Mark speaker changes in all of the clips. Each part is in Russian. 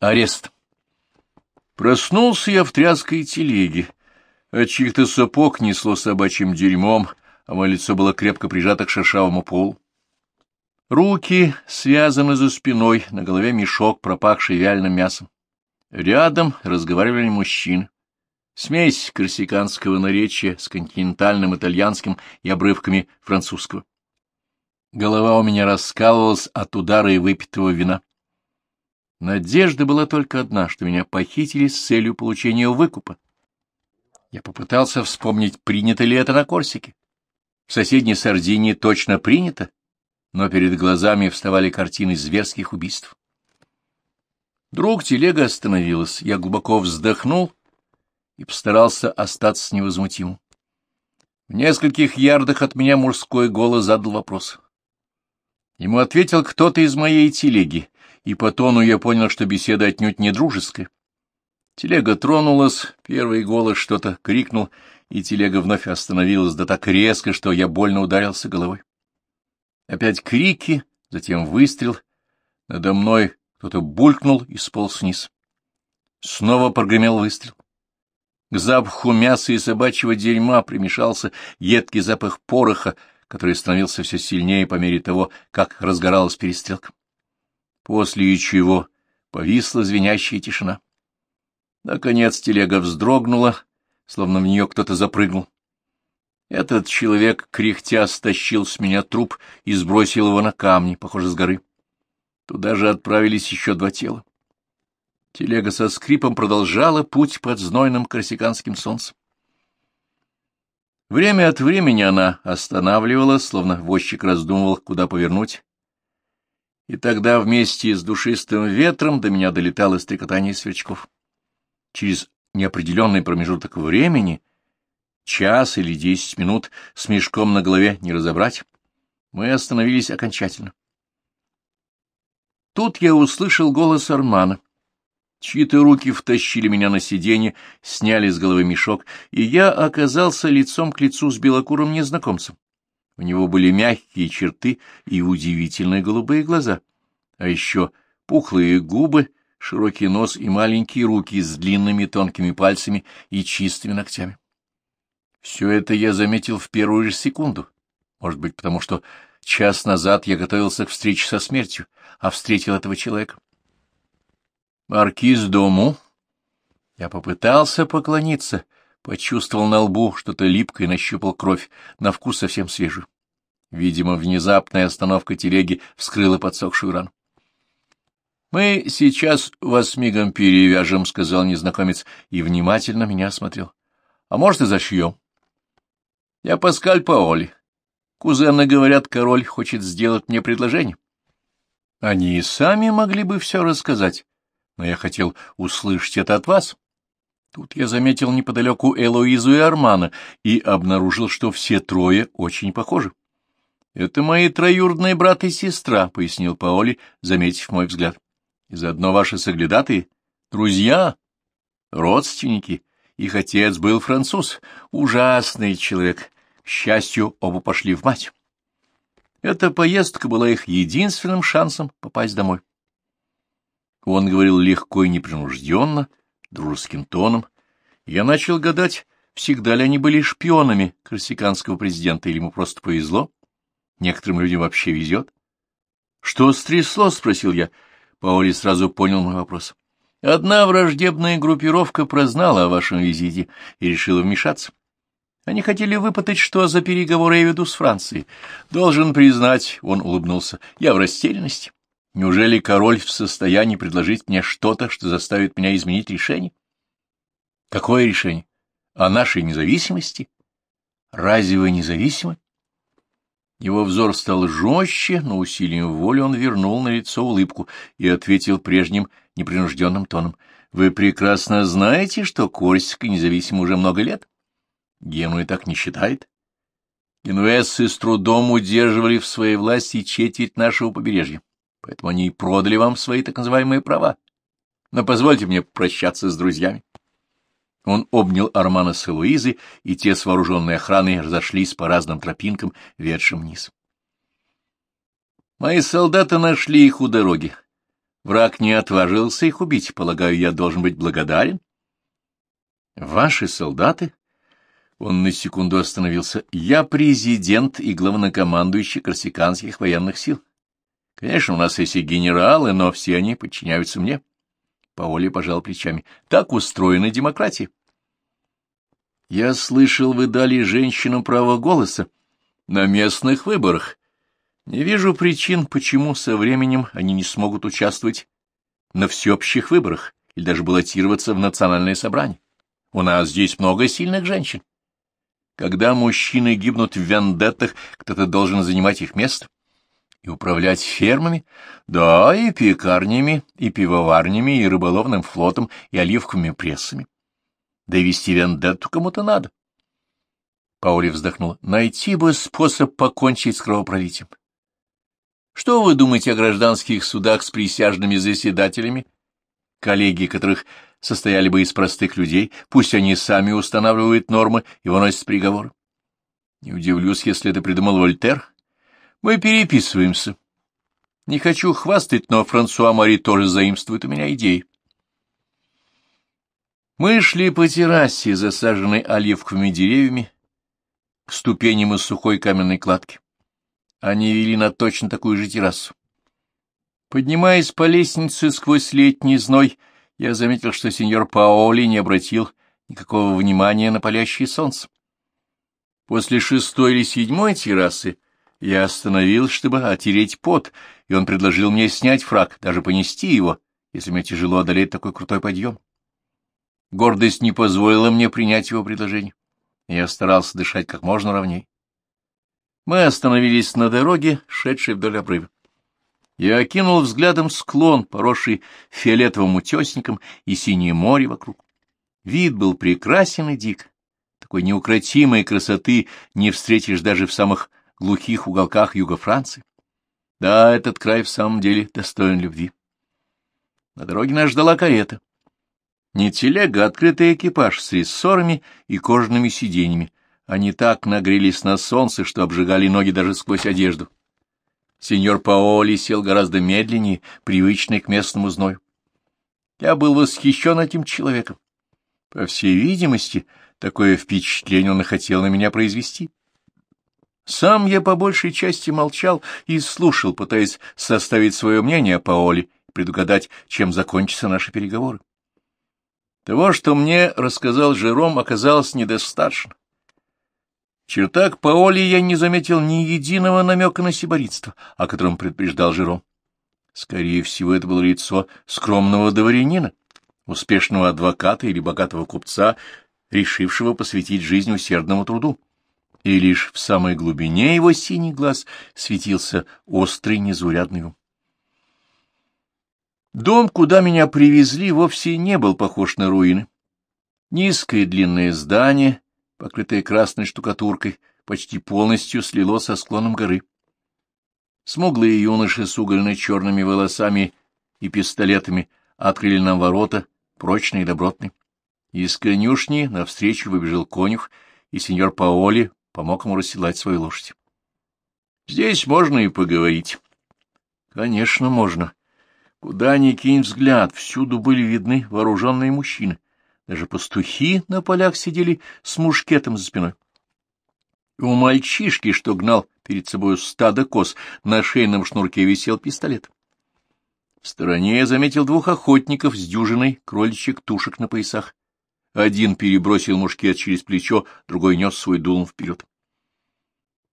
Speaker 1: Арест. Проснулся я в тряской телеге. От чьих-то сапог несло собачьим дерьмом, а мое лицо было крепко прижато к шершавому полу. Руки связаны за спиной, на голове мешок, пропахший вяленым мясом. Рядом разговаривали мужчины. Смесь корсиканского наречия с континентальным итальянским и обрывками французского. Голова у меня раскалывалась от удара и выпитого вина. Надежда была только одна, что меня похитили с целью получения выкупа. Я попытался вспомнить, принято ли это на Корсике. В соседней Сардинии точно принято, но перед глазами вставали картины зверских убийств. Друг телега остановилась, я глубоко вздохнул и постарался остаться невозмутимым. В нескольких ярдах от меня мужской голос задал вопрос. Ему ответил кто-то из моей телеги, и по тону я понял, что беседа отнюдь не дружеская. Телега тронулась, первый голос что-то крикнул, и телега вновь остановилась, да так резко, что я больно ударился головой. Опять крики, затем выстрел. Надо мной кто-то булькнул и сполз вниз. Снова прогремел выстрел. К запаху мяса и собачьего дерьма примешался едкий запах пороха, который становился все сильнее по мере того, как разгоралась перестрелка после чего повисла звенящая тишина. Наконец телега вздрогнула, словно в нее кто-то запрыгнул. Этот человек, кряхтя, стащил с меня труп и сбросил его на камни, похоже, с горы. Туда же отправились еще два тела. Телега со скрипом продолжала путь под знойным корсиканским солнцем. Время от времени она останавливалась, словно возчик раздумывал, куда повернуть, и тогда вместе с душистым ветром до меня долетало стрекотание сверчков. Через неопределенный промежуток времени, час или десять минут, с мешком на голове не разобрать, мы остановились окончательно. Тут я услышал голос Армана. Чьи-то руки втащили меня на сиденье, сняли с головы мешок, и я оказался лицом к лицу с белокурым незнакомцем. У него были мягкие черты и удивительные голубые глаза, а еще пухлые губы, широкий нос и маленькие руки с длинными тонкими пальцами и чистыми ногтями. Все это я заметил в первую же секунду, может быть, потому что час назад я готовился к встрече со смертью, а встретил этого человека. «Маркиз дому?» Я попытался поклониться, — Почувствовал на лбу что-то липкое, нащупал кровь, на вкус совсем свежую. Видимо, внезапная остановка телеги вскрыла подсохшую рану. — Мы сейчас вас мигом перевяжем, — сказал незнакомец, и внимательно меня осмотрел. — А может, и зашьем. — Я Паскаль Паоли. Кузены говорят, король хочет сделать мне предложение. Они и сами могли бы все рассказать, но я хотел услышать это от вас. Тут я заметил неподалеку Элоизу и Армана и обнаружил, что все трое очень похожи. — Это мои троюродные брат и сестра, — пояснил Паоли, заметив мой взгляд. — И заодно ваши соглядатые, друзья, родственники. Их отец был француз, ужасный человек. К счастью, оба пошли в мать. Эта поездка была их единственным шансом попасть домой. Он говорил легко и непринужденно, — дружеским тоном, я начал гадать, всегда ли они были шпионами корсиканского президента, или ему просто повезло. Некоторым людям вообще везет. — Что стрясло? — спросил я. Паули сразу понял мой вопрос. Одна враждебная группировка прознала о вашем визите и решила вмешаться. Они хотели выпытать, что за переговоры я веду с Францией. Должен признать, он улыбнулся, я в растерянности. Неужели король в состоянии предложить мне что-то, что заставит меня изменить решение? Какое решение? О нашей независимости? Разве вы независимы? Его взор стал жестче, но усилием воли он вернул на лицо улыбку и ответил прежним непринужденным тоном. — Вы прекрасно знаете, что Корсика независима уже много лет? Генуя так не считает. Генуэзцы с трудом удерживали в своей власти четверть нашего побережья поэтому они и продали вам свои так называемые права. Но позвольте мне прощаться с друзьями. Он обнял Армана с Элуизой, и те с вооруженной охраной разошлись по разным тропинкам, ведшим вниз. Мои солдаты нашли их у дороги. Враг не отважился их убить, полагаю, я должен быть благодарен. Ваши солдаты? Он на секунду остановился. Я президент и главнокомандующий корсиканских военных сил. Конечно, у нас есть и генералы, но все они подчиняются мне. Паоли пожал плечами. Так устроена демократия. Я слышал, вы дали женщинам право голоса на местных выборах. Не вижу причин, почему со временем они не смогут участвовать на всеобщих выборах или даже баллотироваться в национальное собрание. У нас здесь много сильных женщин. Когда мужчины гибнут в вендеттах, кто-то должен занимать их место и управлять фермами, да, и пекарнями, и пивоварнями, и рыболовным флотом, и оливковыми прессами. Да вести вендетту кому-то надо. Паули вздохнул. Найти бы способ покончить с кровопролитием. Что вы думаете о гражданских судах с присяжными заседателями? Коллеги, которых состояли бы из простых людей, пусть они сами устанавливают нормы и выносят приговоры. Не удивлюсь, если это придумал Вольтер. Мы переписываемся. Не хочу хвастать, но Франсуа Мари тоже заимствует у меня идеи. Мы шли по террасе, засаженной оливковыми деревьями, к ступеням из сухой каменной кладки. Они вели на точно такую же террасу. Поднимаясь по лестнице сквозь летний зной, я заметил, что сеньор Паоли не обратил никакого внимания на палящее солнце. После шестой или седьмой террасы я остановил, чтобы отереть пот, и он предложил мне снять фраг, даже понести его, если мне тяжело одолеть такой крутой подъем. Гордость не позволила мне принять его предложение. Я старался дышать как можно ровней. Мы остановились на дороге, шедшей вдоль обрыва. Я окинул взглядом склон, поросший фиолетовым утесником и синее море вокруг. Вид был прекрасен и дик. Такой неукротимой красоты не встретишь даже в самых глухих уголках юга Франции. Да, этот край в самом деле достоин любви. На дороге нас ждала карета. Не телега, а открытый экипаж с рессорами и кожаными сиденьями, они так нагрелись на солнце, что обжигали ноги даже сквозь одежду. Сеньор Паоли сел гораздо медленнее, привычный к местному зною. Я был восхищен этим человеком. По всей видимости, такое впечатление он хотел на меня произвести. Сам я по большей части молчал и слушал, пытаясь составить свое мнение о Паоле предугадать, чем закончатся наши переговоры. Того, что мне рассказал Жером, оказалось недостаточно чертах Паоли я не заметил ни единого намека на сиборитство, о котором предупреждал Жиром. Скорее всего, это было лицо скромного дворянина, успешного адвоката или богатого купца, решившего посвятить жизнь усердному труду. И лишь в самой глубине его синий глаз светился острый незаурядный ум. Дом, куда меня привезли, вовсе не был похож на руины. Низкое длинное здание покрытое красной штукатуркой, почти полностью слило со склоном горы. Смуглые юноши с угольно-черными волосами и пистолетами открыли нам ворота, прочные и добротные. Из конюшни навстречу выбежал конюх, и сеньор Паоли помог ему расседлать свою лошадь. Здесь можно и поговорить. Конечно, можно. Куда ни кинь взгляд, всюду были видны вооруженные мужчины. Даже пастухи на полях сидели с мушкетом за спиной. У мальчишки, что гнал перед собой стадо коз, на шейном шнурке висел пистолет. В стороне я заметил двух охотников с дюжиной кроличьих тушек на поясах. Один перебросил мушкет через плечо, другой нес свой дулом вперед.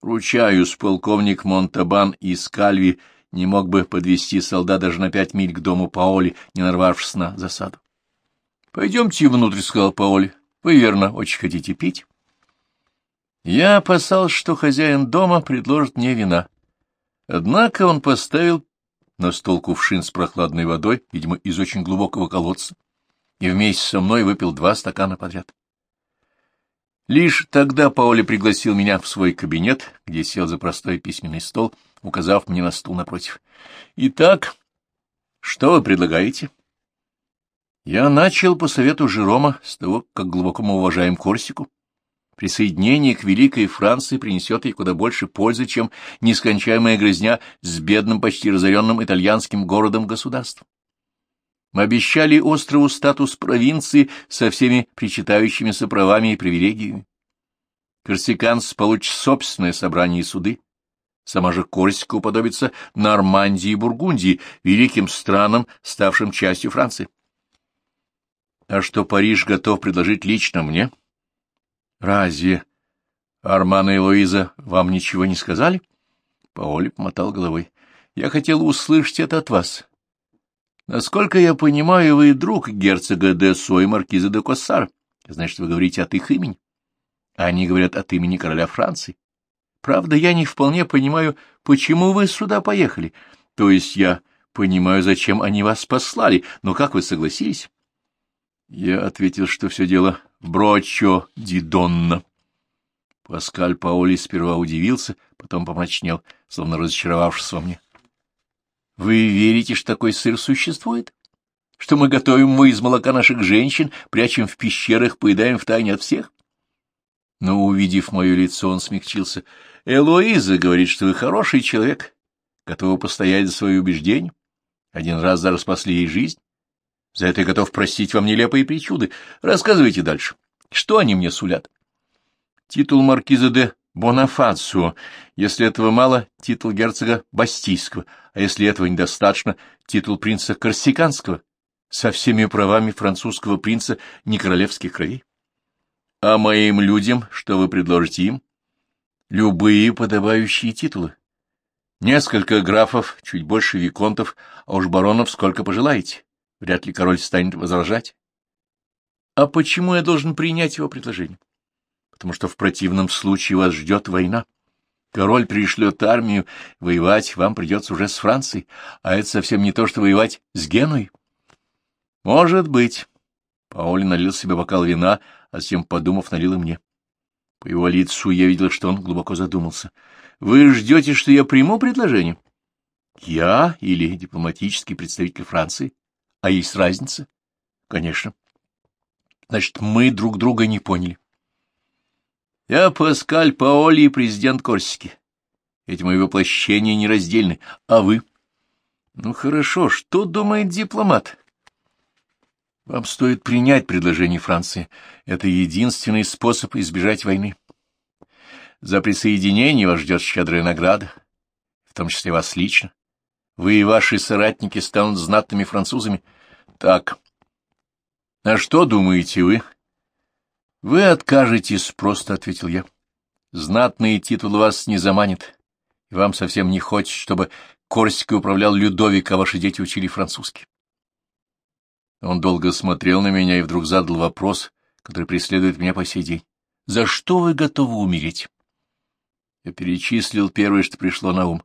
Speaker 1: Ручаюсь, полковник Монтабан из Кальви не мог бы подвести солдат даже на пять миль к дому Паоли, не нарвавшись на засаду. — Пойдемте внутрь, — сказал Паоль. — Вы, верно, очень хотите пить? Я опасался, что хозяин дома предложит мне вина. Однако он поставил на стол кувшин с прохладной водой, видимо, из очень глубокого колодца, и вместе со мной выпил два стакана подряд. Лишь тогда Паули пригласил меня в свой кабинет, где сел за простой письменный стол, указав мне на стул напротив. — Итак, что вы предлагаете? — я начал по совету Жерома с того, как глубоко мы уважаем Корсику. Присоединение к Великой Франции принесет ей куда больше пользы, чем нескончаемая грызня с бедным, почти разоренным итальянским городом-государством. Мы обещали острову статус провинции со всеми причитающимися правами и привилегиями. Корсиканс получит собственное собрание и суды. Сама же Корсика уподобится Нормандии и Бургундии, великим странам, ставшим частью Франции. А что Париж готов предложить лично мне? Разве Армана и Луиза вам ничего не сказали? Паоли помотал головой. Я хотел услышать это от вас. Насколько я понимаю, вы друг герцога де Со и маркиза де Коссар. Значит, вы говорите от их имени. Они говорят от имени короля Франции. Правда, я не вполне понимаю, почему вы сюда поехали. То есть я понимаю, зачем они вас послали, но как вы согласились? Я ответил, что все дело в Брочо Дидонна. Паскаль Паули сперва удивился, потом помрачнел, словно разочаровавшись во мне. — Вы верите, что такой сыр существует? Что мы готовим его из молока наших женщин, прячем в пещерах, поедаем втайне от всех? Но, увидев мое лицо, он смягчился. — Элоиза говорит, что вы хороший человек, готовы постоять за свои убеждения. Один раз даже спасли ей жизнь. За это я готов простить вам нелепые причуды. Рассказывайте дальше. Что они мне сулят? Титул маркиза де Бонафацио. Если этого мало, титул герцога Бастийского, а если этого недостаточно, титул принца Корсиканского со всеми правами французского принца не королевских кровей. А моим людям, что вы предложите им? Любые подобающие титулы. Несколько графов, чуть больше виконтов, а уж баронов сколько пожелаете. Вряд ли король станет возражать. А почему я должен принять его предложение? Потому что в противном случае вас ждет война. Король пришлет армию, воевать вам придется уже с Францией, а это совсем не то, что воевать с Геной. Может быть. Паули налил себе бокал вина, а затем, подумав, налил и мне. По его лицу я видел, что он глубоко задумался. Вы ждете, что я приму предложение? Я или дипломатический представитель Франции? А есть разница? Конечно. Значит, мы друг друга не поняли. Я Паскаль Паоли и президент Корсики. Эти мои воплощения нераздельны. А вы? Ну, хорошо. Что думает дипломат? Вам стоит принять предложение Франции. Это единственный способ избежать войны. За присоединение вас ждет щедрая награда, в том числе вас лично. Вы и ваши соратники станут знатными французами. Так. А что думаете вы? — Вы откажетесь, — просто ответил я. — Знатный титул вас не заманит, вам совсем не хочется, чтобы Корсикой управлял Людовик, а ваши дети учили французский. Он долго смотрел на меня и вдруг задал вопрос, который преследует меня по сей день. — За что вы готовы умереть? Я перечислил первое, что пришло на ум.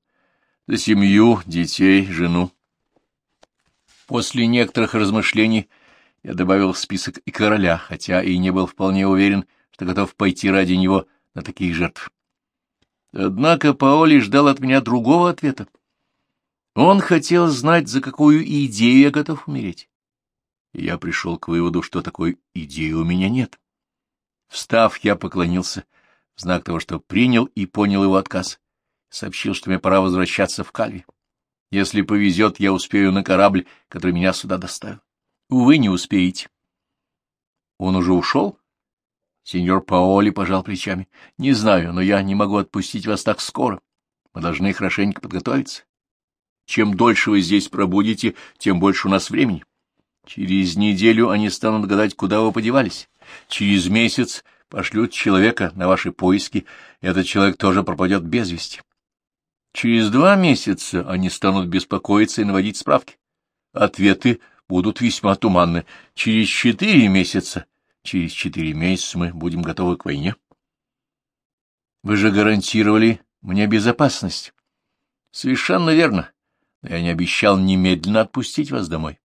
Speaker 1: За семью, детей, жену. После некоторых размышлений я добавил в список и короля, хотя и не был вполне уверен, что готов пойти ради него на такие жертвы. Однако Паоли ждал от меня другого ответа. Он хотел знать, за какую идею я готов умереть. Я пришел к выводу, что такой идеи у меня нет. Встав, я поклонился в знак того, что принял и понял его отказ. Сообщил, что мне пора возвращаться в Кальви. Если повезет, я успею на корабль, который меня сюда доставил. Увы, не успеете. Он уже ушел? Сеньор Паоли пожал плечами. Не знаю, но я не могу отпустить вас так скоро. Мы должны хорошенько подготовиться. Чем дольше вы здесь пробудете, тем больше у нас времени. Через неделю они станут гадать, куда вы подевались. Через месяц пошлют человека на ваши поиски, и этот человек тоже пропадет без вести. Через два месяца они станут беспокоиться и наводить справки. Ответы будут весьма туманны. Через четыре месяца, через четыре месяца мы будем готовы к войне. Вы же гарантировали мне безопасность. Совершенно верно. Но я не обещал немедленно отпустить вас домой.